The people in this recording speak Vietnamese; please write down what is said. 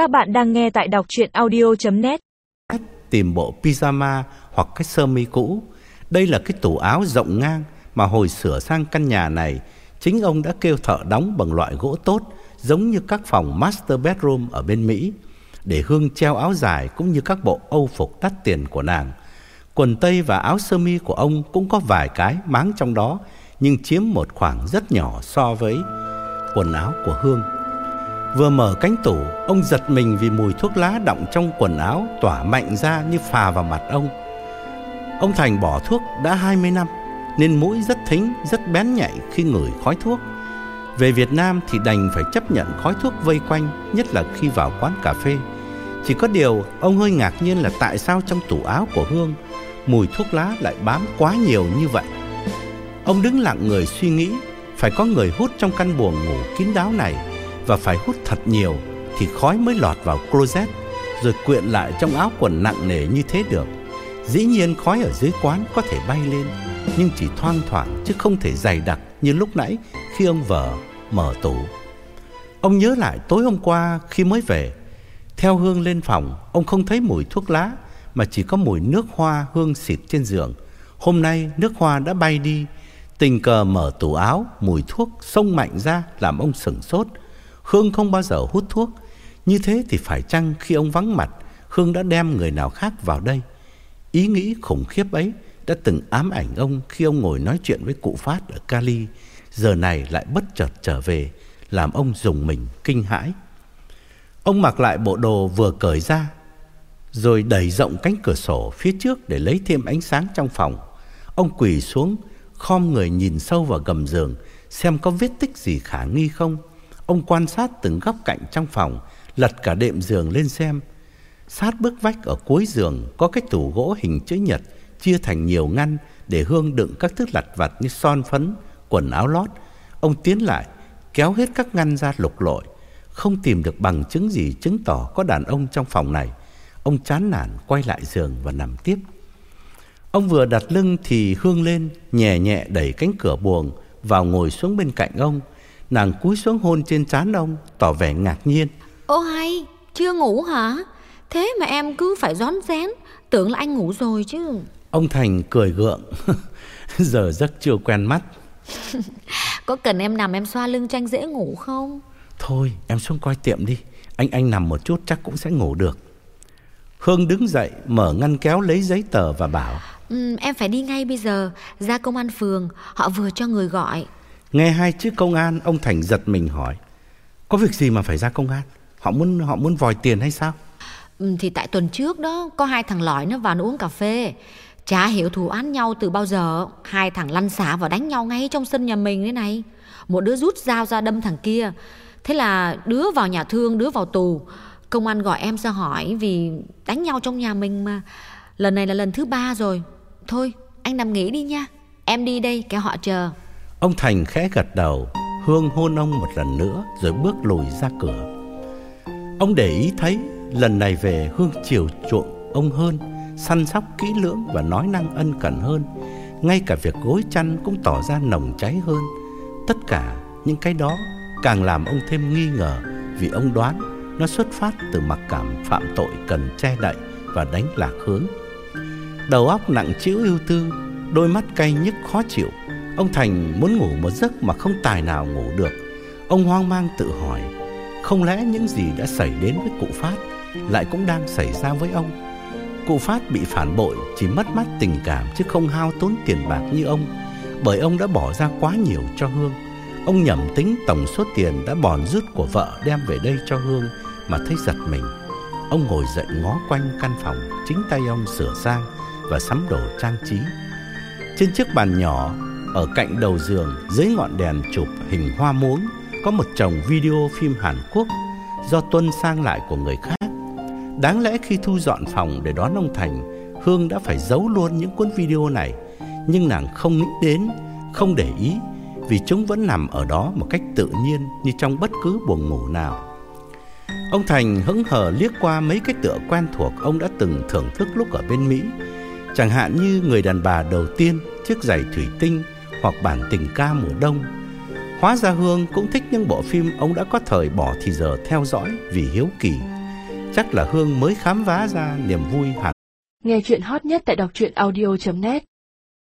Các bạn đang nghe tại đọc chuyện audio.net cách Tìm bộ pyjama hoặc cái sơ mi cũ. Đây là cái tủ áo rộng ngang mà hồi sửa sang căn nhà này, chính ông đã kêu thợ đóng bằng loại gỗ tốt, giống như các phòng master bedroom ở bên Mỹ, để Hương treo áo dài cũng như các bộ âu phục đắt tiền của nàng. Quần tây và áo sơ mi của ông cũng có vài cái máng trong đó, nhưng chiếm một khoảng rất nhỏ so với quần áo của Hương. Vừa mở cánh tủ, ông giật mình vì mùi thuốc lá đọng trong quần áo tỏa mạnh ra như phà vào mặt ông. Ông Thành bỏ thuốc đã 20 năm, nên mũi rất thính, rất bén nhạy khi ngửi khói thuốc. Về Việt Nam thì đành phải chấp nhận khói thuốc vây quanh, nhất là khi vào quán cà phê. Chỉ có điều, ông hơi ngạc nhiên là tại sao trong tủ áo của Hương, mùi thuốc lá lại bám quá nhiều như vậy. Ông đứng lặng người suy nghĩ, phải có người hút trong căn buồng ngủ kín đáo này và phải hút thật nhiều thì khói mới lọt vào closet rồi quyện lại trong áo quần nặng nề như thế được. Dĩ nhiên khói ở dưới quán có thể bay lên nhưng chỉ thoang thoảng chứ không thể dày đặc như lúc nãy khi ông vợ mở tủ. Ông nhớ lại tối hôm qua khi mới về, theo Hương lên phòng, ông không thấy mùi thuốc lá mà chỉ có mùi nước hoa hương xịt trên giường. Hôm nay nước hoa đã bay đi, tình cờ mở tủ áo, mùi thuốc xông mạnh ra làm ông sững sốt. Khương không bao giờ hút thuốc, như thế thì phải chăng khi ông vắng mặt, Khương đã đem người nào khác vào đây? Ý nghĩ khủng khiếp ấy đã từng ám ảnh ông khi ông ngồi nói chuyện với cụ Phát ở Cali, giờ này lại bất chợt trở về, làm ông dùng mình kinh hãi. Ông mặc lại bộ đồ vừa cởi ra, rồi đẩy rộng cánh cửa sổ phía trước để lấy thêm ánh sáng trong phòng. Ông quỳ xuống, khom người nhìn sâu vào gầm giường, xem có vết tích gì khả nghi không. Ông quan sát từng góc cạnh trong phòng, lật cả đệm giường lên xem. Sát bức vách ở cuối giường có cái tủ gỗ hình chữ nhật chia thành nhiều ngăn để Hương đựng các thứ lặt vặt như son phấn, quần áo lót. Ông tiến lại, kéo hết các ngăn ra lục lội, không tìm được bằng chứng gì chứng tỏ có đàn ông trong phòng này. Ông chán nản quay lại giường và nằm tiếp. Ông vừa đặt lưng thì Hương lên, nhẹ nhẹ đẩy cánh cửa buồng vào ngồi xuống bên cạnh ông. Nàng cúi xuống hôn trên trán ông, tỏ vẻ ngạc nhiên. Ô hay, chưa ngủ hả? Thế mà em cứ phải rón rén, tưởng là anh ngủ rồi chứ. Ông Thành cười gượng, giờ giấc chưa quen mắt. Có cần em nằm em xoa lưng cho anh dễ ngủ không? Thôi, em xuống coi tiệm đi. Anh anh nằm một chút chắc cũng sẽ ngủ được. Hương đứng dậy, mở ngăn kéo lấy giấy tờ và bảo. Ừ, em phải đi ngay bây giờ, ra công an phường, họ vừa cho người gọi. Nghe hai chữ công an, ông Thành giật mình hỏi. Có việc gì mà phải ra công an? Họ muốn họ muốn vòi tiền hay sao? Ừ, thì tại tuần trước đó, có hai thằng lõi nó vào nó uống cà phê. Chả hiểu thù án nhau từ bao giờ Hai thằng lăn xả và đánh nhau ngay trong sân nhà mình thế này Một đứa rút dao ra đâm thằng kia Thế là đứa vào nhà thương, đứa vào tù Công an gọi em ra hỏi vì đánh nhau trong nhà mình mà Lần này là lần thứ ba rồi Thôi anh nằm nghỉ đi nha Em đi đây kéo họ chờ Ông Thành khẽ gật đầu, Hương hôn ông một lần nữa Rồi bước lùi ra cửa. Ông để ý thấy Lần này về Hương chiều chuộng ông hơn, Săn sóc kỹ lưỡng và nói năng ân cần hơn. Ngay cả việc gối chăn cũng tỏ ra nồng cháy hơn. Tất cả những cái đó càng làm ông thêm nghi ngờ Vì ông đoán nó xuất phát từ mặc cảm phạm tội cần che đậy và đánh lạc hướng. Đầu óc nặng trĩu ưu tư, Đôi mắt cay nhức khó chịu. Ông Thành muốn ngủ một giấc mà không tài nào ngủ được. Ông hoang mang tự hỏi, Không lẽ những gì đã xảy đến với cụ Phát Lại cũng đang xảy ra với ông? Cụ Phát bị phản bội Chỉ mất mát tình cảm chứ không hao tốn tiền bạc như ông, Bởi ông đã bỏ ra quá nhiều cho Hương. Ông nhẩm tính tổng số tiền đã bòn rút của vợ đem về đây cho Hương Mà thấy giật mình. Ông ngồi dậy ngó quanh căn phòng, Chính tay ông sửa sang và sắm đồ trang trí. Trên chiếc bàn nhỏ ở cạnh đầu giường dưới ngọn đèn chụp hình hoa muống có một chồng video phim Hàn Quốc do Tuân sang lại của người khác. Đáng lẽ khi thu dọn phòng để đón ông Thành, Hương đã phải giấu luôn những cuốn video này, nhưng nàng không nghĩ đến, không để ý vì chúng vẫn nằm ở đó một cách tự nhiên như trong bất cứ buồng ngủ nào. Ông Thành hững hờ liếc qua mấy cái tựa quen thuộc ông đã từng thưởng thức lúc ở bên Mỹ, chẳng hạn như người đàn bà đầu tiên, chiếc giày thủy tinh hoặc bản tình ca mùa đông. Hóa ra Hương cũng thích những bộ phim ông đã có thời bỏ thì giờ theo dõi vì hiếu kỳ. Chắc là Hương mới khám phá ra niềm vui hẳn. Nghe chuyện hot nhất tại đọc truyện audio.net